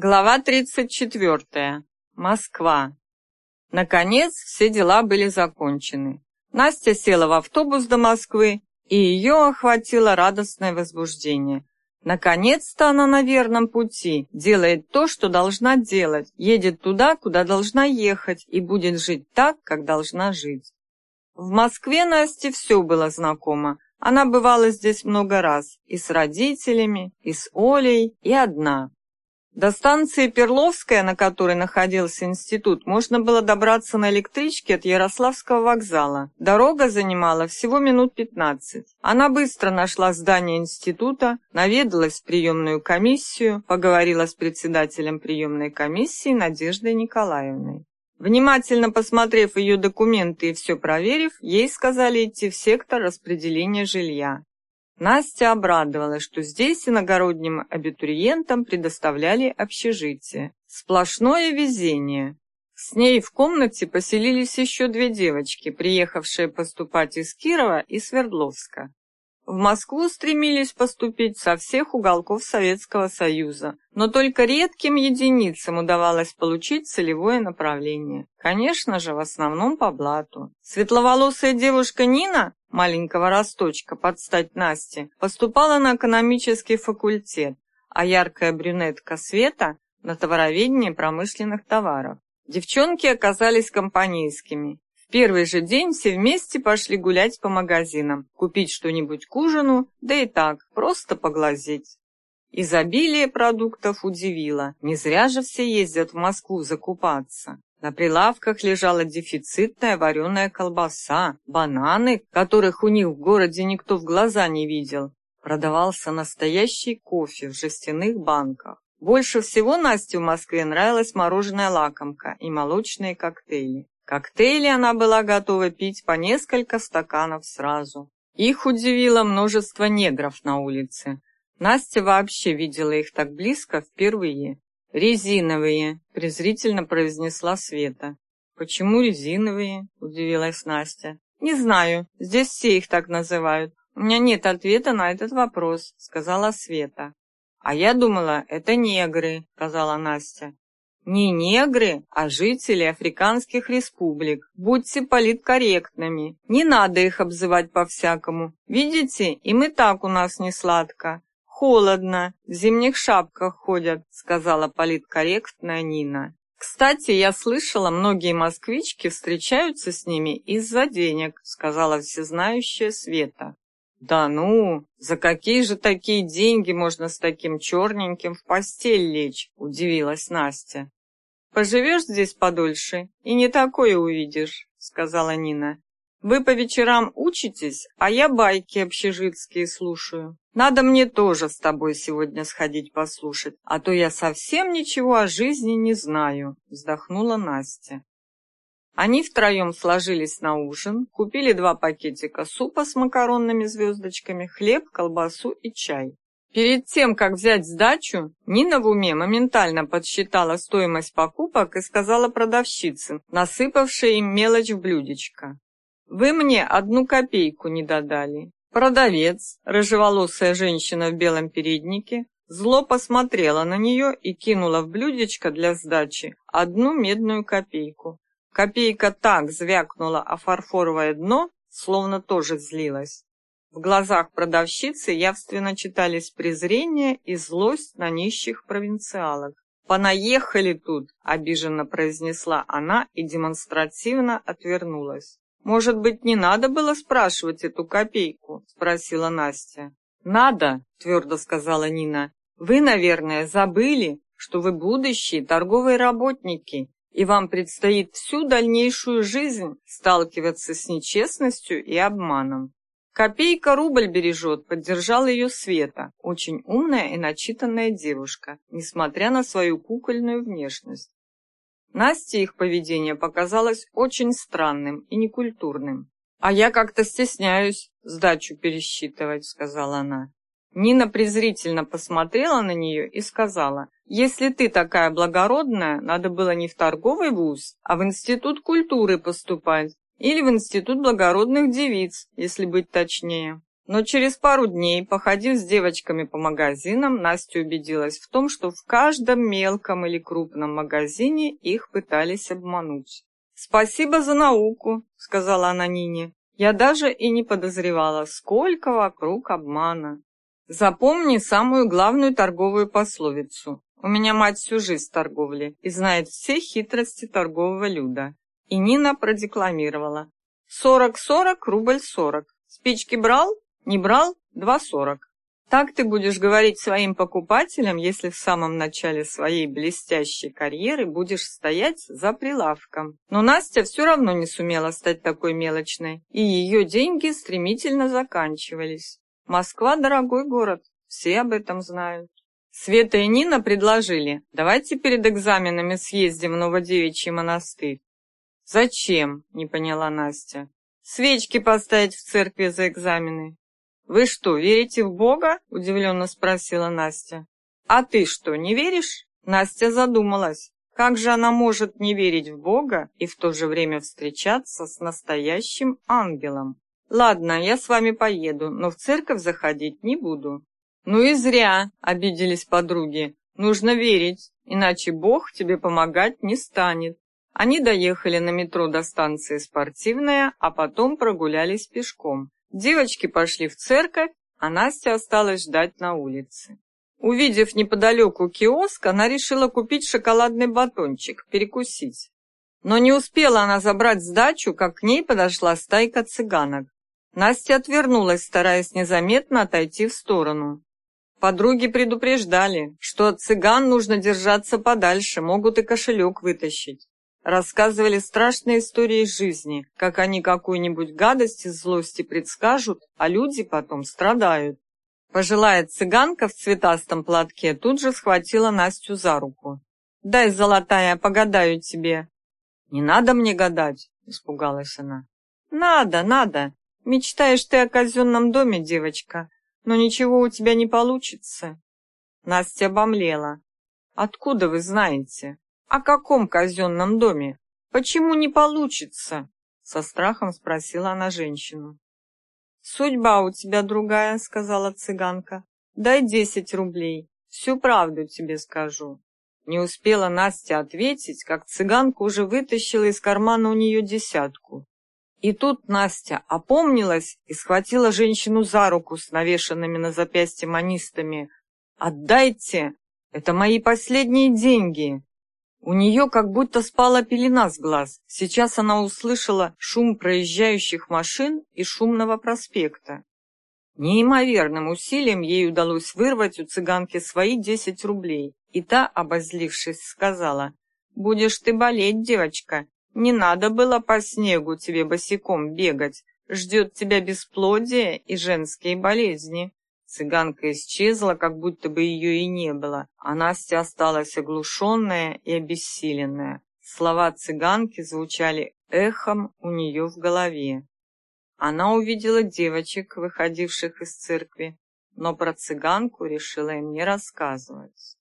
Глава 34. Москва. Наконец, все дела были закончены. Настя села в автобус до Москвы, и ее охватило радостное возбуждение. Наконец-то она на верном пути, делает то, что должна делать, едет туда, куда должна ехать, и будет жить так, как должна жить. В Москве Насте все было знакомо. Она бывала здесь много раз, и с родителями, и с Олей, и одна. До станции Перловская, на которой находился институт, можно было добраться на электричке от Ярославского вокзала. Дорога занимала всего минут 15. Она быстро нашла здание института, наведалась в приемную комиссию, поговорила с председателем приемной комиссии Надеждой Николаевной. Внимательно посмотрев ее документы и все проверив, ей сказали идти в сектор распределения жилья. Настя обрадовалась, что здесь иногородним абитуриентам предоставляли общежитие. Сплошное везение. С ней в комнате поселились еще две девочки, приехавшие поступать из Кирова и Свердловска. В Москву стремились поступить со всех уголков Советского Союза, но только редким единицам удавалось получить целевое направление. Конечно же, в основном по блату. Светловолосая девушка Нина маленького росточка под стать Насте, поступала на экономический факультет, а яркая брюнетка Света на товароведение промышленных товаров. Девчонки оказались компанейскими. В первый же день все вместе пошли гулять по магазинам, купить что-нибудь к ужину, да и так, просто поглазеть. Изобилие продуктов удивило. Не зря же все ездят в Москву закупаться. На прилавках лежала дефицитная вареная колбаса, бананы, которых у них в городе никто в глаза не видел. Продавался настоящий кофе в жестяных банках. Больше всего Насте в Москве нравилась мороженое лакомка и молочные коктейли. Коктейли она была готова пить по несколько стаканов сразу. Их удивило множество негров на улице. Настя вообще видела их так близко впервые. «Резиновые», — презрительно произнесла Света. «Почему резиновые?» — удивилась Настя. «Не знаю, здесь все их так называют. У меня нет ответа на этот вопрос», — сказала Света. «А я думала, это негры», — сказала Настя. «Не негры, а жители африканских республик. Будьте политкорректными. Не надо их обзывать по-всякому. Видите, им и так у нас не сладко. «Холодно, в зимних шапках ходят», — сказала политкорректная Нина. «Кстати, я слышала, многие москвички встречаются с ними из-за денег», — сказала всезнающая Света. «Да ну, за какие же такие деньги можно с таким черненьким в постель лечь?» — удивилась Настя. «Поживешь здесь подольше и не такое увидишь», — сказала Нина. «Вы по вечерам учитесь, а я байки общежитские слушаю». Надо мне тоже с тобой сегодня сходить послушать, а то я совсем ничего о жизни не знаю», — вздохнула Настя. Они втроем сложились на ужин, купили два пакетика супа с макаронными звездочками, хлеб, колбасу и чай. Перед тем, как взять сдачу, Нина в уме моментально подсчитала стоимость покупок и сказала продавщице, насыпавшей им мелочь в блюдечко. «Вы мне одну копейку не додали. Продавец, рыжеволосая женщина в белом переднике, зло посмотрела на нее и кинула в блюдечко для сдачи одну медную копейку. Копейка так звякнула о фарфоровое дно, словно тоже злилась. В глазах продавщицы явственно читались презрение и злость на нищих провинциалок. «Понаехали тут!» — обиженно произнесла она и демонстративно отвернулась. «Может быть, не надо было спрашивать эту копейку?» – спросила Настя. «Надо», – твердо сказала Нина. «Вы, наверное, забыли, что вы будущие торговые работники, и вам предстоит всю дальнейшую жизнь сталкиваться с нечестностью и обманом. Копейка рубль бережет, поддержала ее Света, очень умная и начитанная девушка, несмотря на свою кукольную внешность. Насте их поведение показалось очень странным и некультурным. «А я как-то стесняюсь сдачу пересчитывать», — сказала она. Нина презрительно посмотрела на нее и сказала, «Если ты такая благородная, надо было не в торговый вуз, а в институт культуры поступать, или в институт благородных девиц, если быть точнее». Но через пару дней, походив с девочками по магазинам, Настя убедилась в том, что в каждом мелком или крупном магазине их пытались обмануть. «Спасибо за науку», — сказала она Нине. «Я даже и не подозревала, сколько вокруг обмана. Запомни самую главную торговую пословицу. У меня мать всю жизнь в торговле и знает все хитрости торгового люда». И Нина продекламировала. «Сорок-сорок, рубль сорок. Спички брал? Не брал? Два сорок. Так ты будешь говорить своим покупателям, если в самом начале своей блестящей карьеры будешь стоять за прилавком. Но Настя все равно не сумела стать такой мелочной, и ее деньги стремительно заканчивались. Москва – дорогой город, все об этом знают. Света и Нина предложили, давайте перед экзаменами съездим в Новодевичий монастырь. «Зачем?» – не поняла Настя. «Свечки поставить в церкви за экзамены. «Вы что, верите в Бога?» – удивленно спросила Настя. «А ты что, не веришь?» Настя задумалась. Как же она может не верить в Бога и в то же время встречаться с настоящим ангелом? «Ладно, я с вами поеду, но в церковь заходить не буду». «Ну и зря», — обиделись подруги. «Нужно верить, иначе Бог тебе помогать не станет». Они доехали на метро до станции «Спортивная», а потом прогулялись пешком. Девочки пошли в церковь, а Настя осталась ждать на улице. Увидев неподалеку киоск, она решила купить шоколадный батончик, перекусить. Но не успела она забрать сдачу, как к ней подошла стайка цыганок. Настя отвернулась, стараясь незаметно отойти в сторону. Подруги предупреждали, что от цыган нужно держаться подальше, могут и кошелек вытащить. Рассказывали страшные истории жизни, как они какую-нибудь гадость из злости предскажут, а люди потом страдают. Пожилая цыганка в цветастом платке тут же схватила Настю за руку. «Дай, золотая, погадаю тебе». «Не надо мне гадать», — испугалась она. «Надо, надо. Мечтаешь ты о казенном доме, девочка, но ничего у тебя не получится». Настя обомлела. «Откуда вы знаете?» «О каком казенном доме? Почему не получится?» Со страхом спросила она женщину. «Судьба у тебя другая», — сказала цыганка. «Дай десять рублей, всю правду тебе скажу». Не успела Настя ответить, как цыганка уже вытащила из кармана у нее десятку. И тут Настя опомнилась и схватила женщину за руку с навешанными на запястье манистами. «Отдайте! Это мои последние деньги!» У нее как будто спала пелена с глаз. Сейчас она услышала шум проезжающих машин и шумного проспекта. Неимоверным усилием ей удалось вырвать у цыганки свои десять рублей, и та, обозлившись, сказала, «Будешь ты болеть, девочка, не надо было по снегу тебе босиком бегать, ждет тебя бесплодие и женские болезни». Цыганка исчезла, как будто бы ее и не было, а Настя осталась оглушенная и обессиленная. Слова цыганки звучали эхом у нее в голове. Она увидела девочек, выходивших из церкви, но про цыганку решила им не рассказывать.